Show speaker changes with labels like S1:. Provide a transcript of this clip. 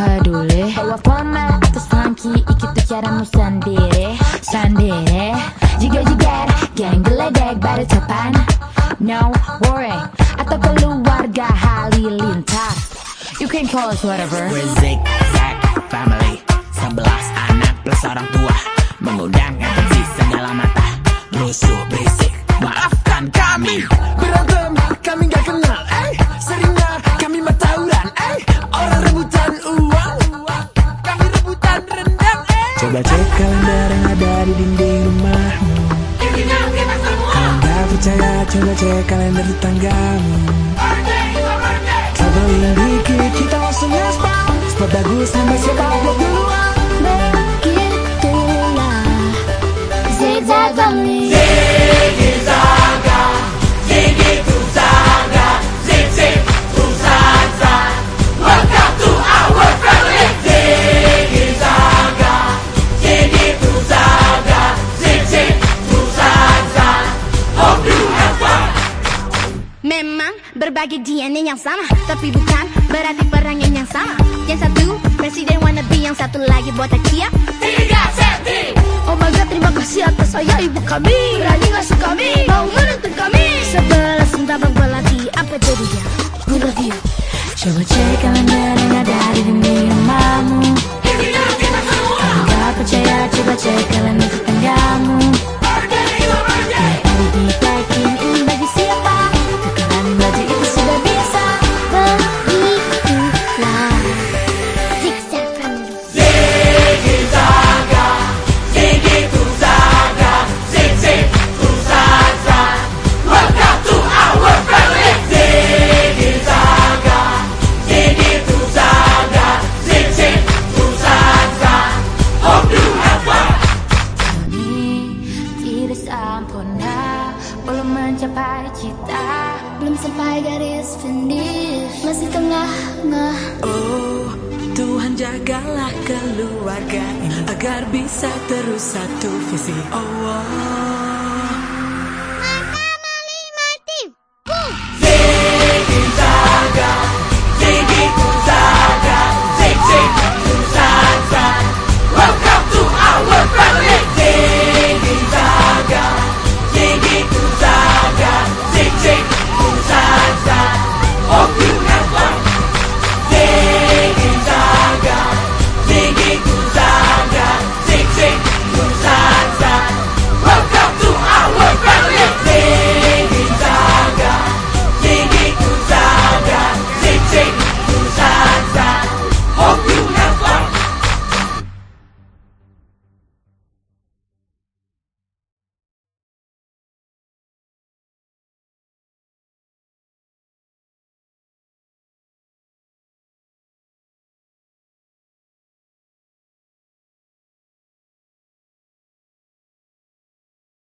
S1: padule Format atau funky Ikut tuh sendiri. Sendiri. Jika jigar Geng geledek depan. No worry Atau keluarga halilintar You can call us whatever.
S2: We're zigzag family. Sebelas anak plus orang tua. Mengundang si segala mata. Rusuh berisik. Maafkan kami.
S3: Berantem kami gak kenal.
S4: Coba cek kalender tetanggamu. Traveling dikit kita langsung ngaspa Spot bagus nambah siapa upload duluan.
S1: Begitulah Zigzag family
S5: berbagi DNA yang sama. Tapi bukan berarti perangin yang sama. Yang satu presiden wannabe Yang satu lagi buat Akia Tiga senti. Oh my god terima kasih atas saya ibu kami. Berani ngasih kami Mau menuntut kami. Sebelas tabang belati Apa jadinya? We love you.
S1: Coba cek kalender yang ada sempurna Belum mencapai cita
S5: Belum sampai garis finish. Masih tengah-tengah
S4: Oh Tuhan jagalah keluarga ini Agar bisa terus satu visi. Oh, oh.